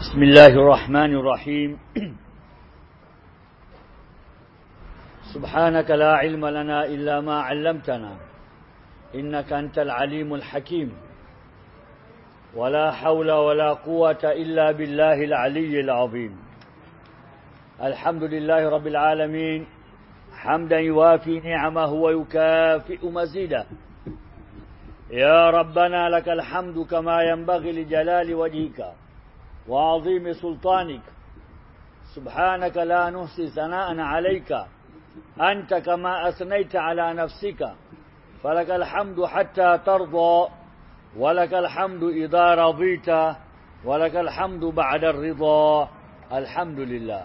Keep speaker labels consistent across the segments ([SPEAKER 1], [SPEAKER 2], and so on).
[SPEAKER 1] بسم الله الرحمن الرحيم. سبحانك لا علم لنا إلا ما علمتنا إنك أنت العليم الحكيم. ولا حول ولا قوة إلا بالله العلي العظيم. الحمد لله رب العالمين حمدا يوافي نعمه ويكافئ مزيده. يا ربنا لك الحمد كما ينبغي لجلال وجهك. وعظيم سلطانك. سبحانك لا نحصي ثناء عليك. أنت كما أثنيت على نفسك. فلك الحمد حتى ترضى ولك الحمد إذا رضيت ولك الحمد بعد الرضا. الحمد لله.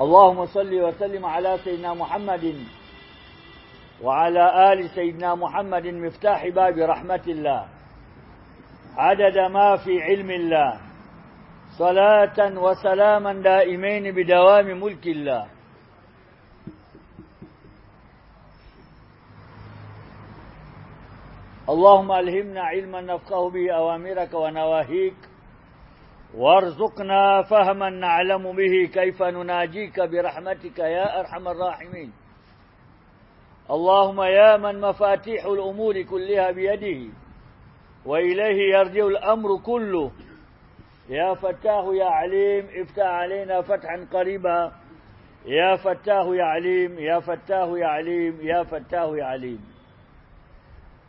[SPEAKER 1] اللهم صل وسلم على سيدنا محمد وعلى آل سيدنا محمد مفتاح باب رحمة الله. عدد ما في علم الله. صلاة وسلاما دائمين بدوام ملك الله. اللهم ألهمنا علما نفقه به أوامرك ونواهيك. وارزقنا فهما نعلم به كيف نناجيك برحمتك يا أرحم الراحمين. اللهم يا من مفاتيح الأمور كلها بيده. وإليه يرجع الأمر كله. يا فتاه يا عليم افتح علينا فتحا قريبا. يا فتاه يا عليم يا فتاه يا عليم يا فتاه يا عليم.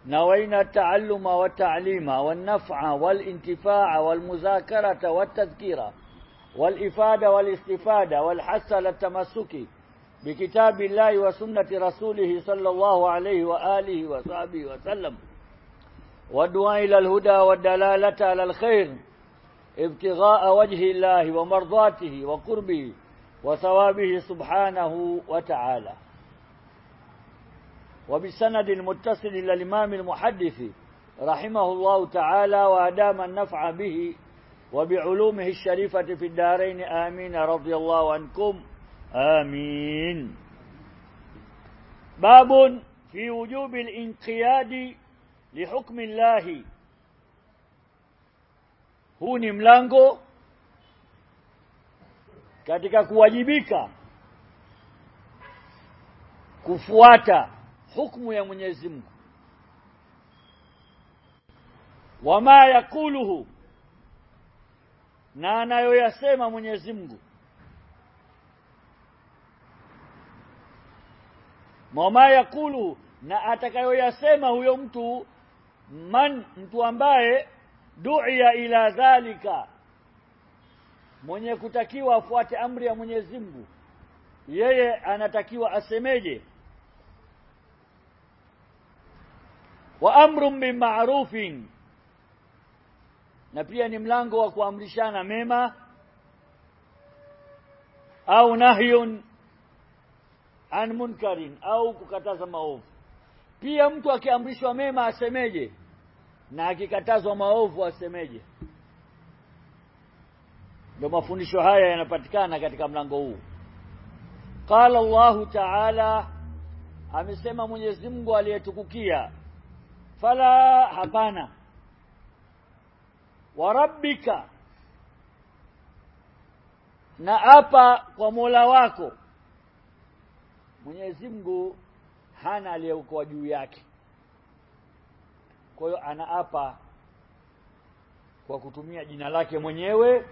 [SPEAKER 1] نوينا التعلم والتعليم والنفع والانتفاع والمذاكرة والتذكير والإفادة والاستفادة والحث على التمسك بكتاب الله وسنة رسوله صلى الله عليه وآله وصحبه وسلم. والدعاء إلى الهدى والدلالة على الخير ابتغاء وجه الله ومرضاته وقربه وثوابه سبحانه وتعالى. وبسند المتصل إلى الإمام المحدث رحمه الله تعالى وأدام النفع به وبعلومه الشريفة في الدارين آمين رضي الله عنكم آمين. باب في وجوب الانقياد lihukmi llahi huu ni mlango katika kuwajibika kufuata hukumu ya Mwenyezi Mungu. Wama yakuluhu na anayoyasema Mwenyezi Mungu. Wama yakuluhu na atakayoyasema huyo mtu man mtu ambaye duia ila dhalika mwenye kutakiwa afuate amri ya Mwenyezi Mungu yeye anatakiwa asemeje? Wa amrun bima'rufin na pia ni mlango wa kuamrishana mema au nahyun an munkarin au kukataza maovu. Pia mtu akiamrishwa mema asemeje na akikatazwa maovu asemeje? Ndio mafundisho haya yanapatikana katika mlango huu. Qala Allahu ta'ala amesema Mwenyezi Mungu aliyetukukia fala hapana. Warabbika na apa kwa Mola wako. Mwenyezi Mungu hana aliyekuwa juu yake kwa hiyo anaapa kwa kutumia jina lake mwenyewe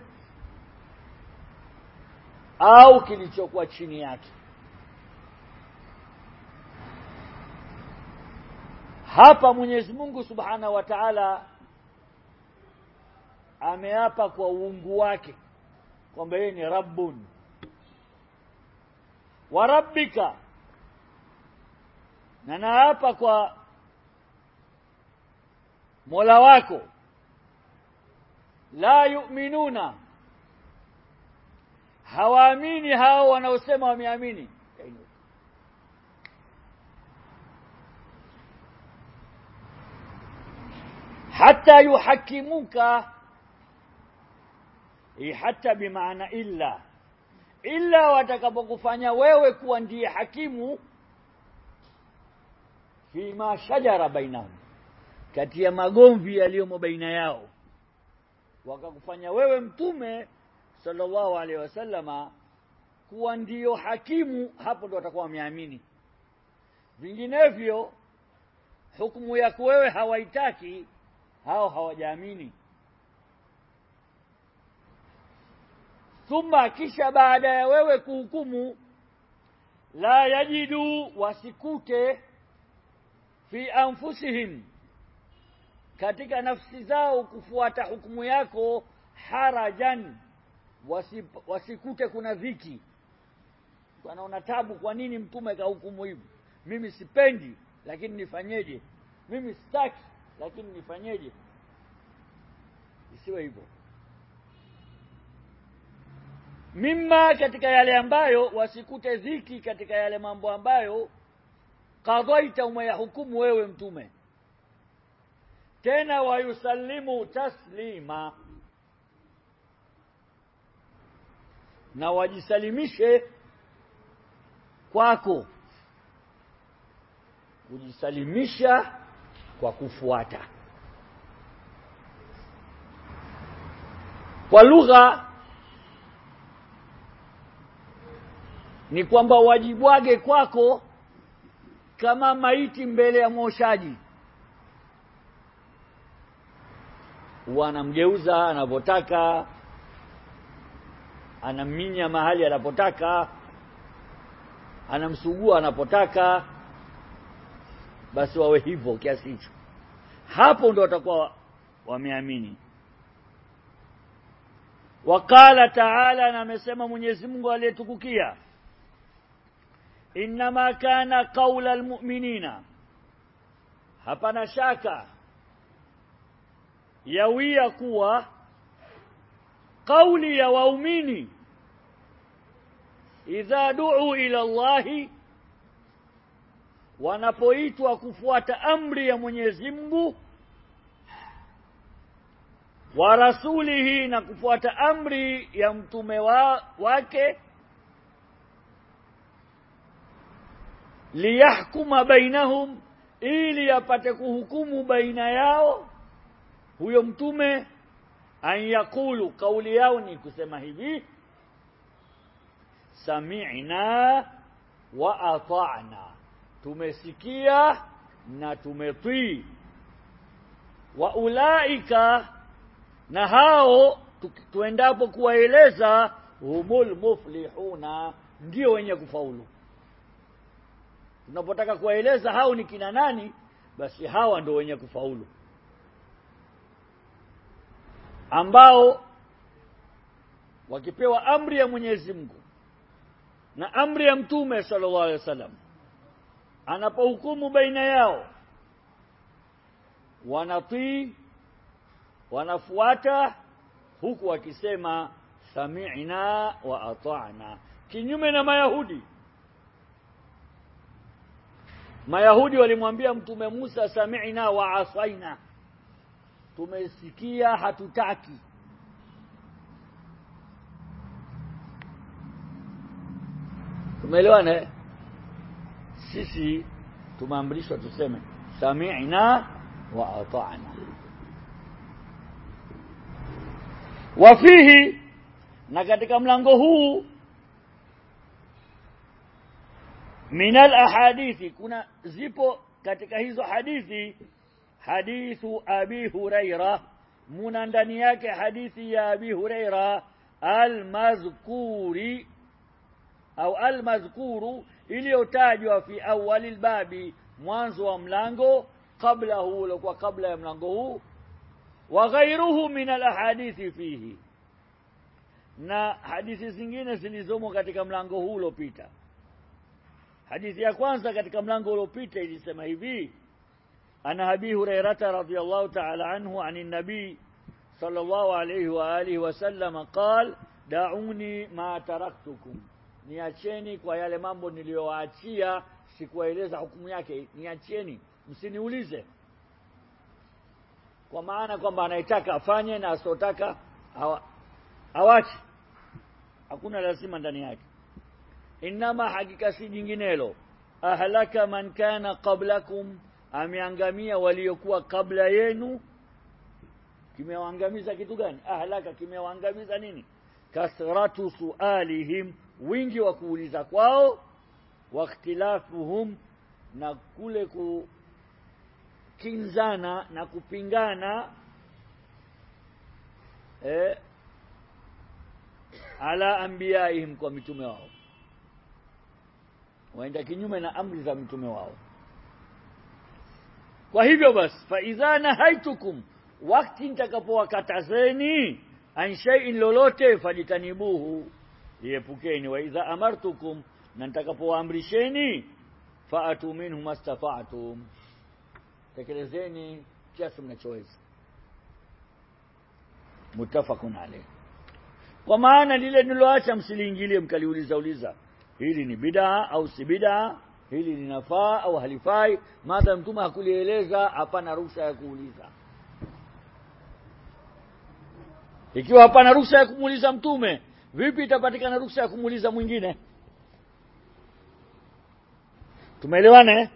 [SPEAKER 1] au kilichokuwa chini yake. Hapa Mwenyezi Mungu Subhanahu wa Ta'ala ameapa kwa uungu wake kwamba yeye ni Rabbun. Wa rabbika. Na naapa kwa Mola wako. La yu'minuna. Hawaamini hao wanaosema wameamini. Hata yuhakimuka. Hata bimaana illa. Illa watakapokufanya wewe kuwa ndiye hakimu. Fima shajara bainahum kati ya magomvi yaliyomo baina yao. Wakakufanya wewe mtume sallallahu alaihi wasallama kuwa ndiyo hakimu hapo ndo watakuwa wameamini. Vinginevyo hukumu yako wewe hawaitaki hao hawajaamini. Thumma kisha baada ya wewe kuhukumu la yajidu wasikute fi anfusihim katika nafsi zao kufuata hukumu yako harajan wasip, wasikute kuna dhiki. Wanaona tabu kwa nini mtume kahukumu hivi? Mimi sipendi lakini nifanyeje? Mimi sitaki lakini nifanyeje? Isiwe hivyo. Mimma katika yale ambayo wasikute dhiki katika yale mambo ambayo kadhaita umeyahukumu wewe mtume tena wayusallimu taslima. Na wajisalimishe kwako. Kujisalimisha kwa kufuata. Kwa lugha ni kwamba wajibwage kwako kama maiti mbele ya mwoshaji wanamgeuza anapotaka anaminya mahali anapotaka anamsugua anapotaka basi wawe hivyo kiasi hicho. Hapo ndo watakuwa wameamini. Waqala taala na amesema Mwenyezi Mungu aliyetukukia inma kana qaula almu'minina. Hapana shaka yawia kuwa kauli ya waumini idha duu ila Allahi wanapoitwa kufuata amri ya Mwenyezi Mungu wa rasulihi na kufuata amri ya mtume wa, wake liyahkuma bainahum ili apate kuhukumu baina yao huyo mtume anyakulu kauli yao ni kusema hivi sami'na wa ata'na. Tumesikia na tumetii. Wa ulaika na hao tuendapo kuwaeleza humul muflihuna ndio wenye kufaulu. Tunapotaka kuwaeleza hao ni kina nani basi hawa ndio wenye kufaulu ambao wakipewa amri ya Mwenyezi Mungu na amri ya Mtume sallallahu alaihi wasallam anapohukumu baina yao wanatii wanafuata huku wakisema sami'na wa ata'na. Kinyume na mayahudi. Mayahudi walimwambia mtume Musa sami'na wa asaina tumesikia hatutaki. Tumeelewana sisi tumeamrishwa tuseme sami'na wa ata'na. Wafihi na katika mlango huu minal ahadithi kuna zipo katika hizo hadithi hadithu abi huraira. Muna ndani yake hadithi ya abi huraira almazkuri au almazkuru iliyotajwa fi awali lbabi mwanzo wa mlango kabla huu uliokuwa kabla ya mlango huu wa ghairuhu min alahadithi fihi. Na hadithi zingine zilizomo katika mlango huu uliopita. Hadithi ya kwanza katika mlango uliopita ilisema hivi ana abi hurairata الله تعالى عنه عن nabii صلى الله عليه alihi وسلم qal da'uni ma taraktukum niacheni kwa yale mambo niliyowaachia sikuwaeleza hukumu yake. Niacheni msiniulize. Kwa maana kwamba anaitaka afanye na asotaka awache. Hakuna lazima ndani yake. Inama hakika si jinginelo. Ahlaka man kana qablakum ameangamia waliokuwa kabla yenu. Kimewaangamiza kitu gani? Ahlaka kimewaangamiza nini? Kasratu sualihim wingi wa kuuliza kwao wakhtilafuhum na kule kukinzana na kupingana eh, ala anbiyaihim kwa mitume wao. Waenda kinyume na amri za mitume wao kwa hivyo basi fa idha nahaitukum wakati nitakapowakatazeni an shay'in lolote fajitanibuhu liepukeni. Wa idha amartukum na nitakapowaamrisheni faatu minhu mastata'tum tekelezeni kiasi mnachoweza. Mutafakun alayh. Kwa maana lile niloacha msiliingilie mkaliuliza uliza hili ni bidaa au si bid'a hili linafaa au halifai? Madha mtume hakulieleza hapana ruhusa ya kuuliza ikiwa hapana ruhusa ya kumuuliza mtume vipi itapatikana ruhusa ya kumuuliza mwingine? Tumeelewana eh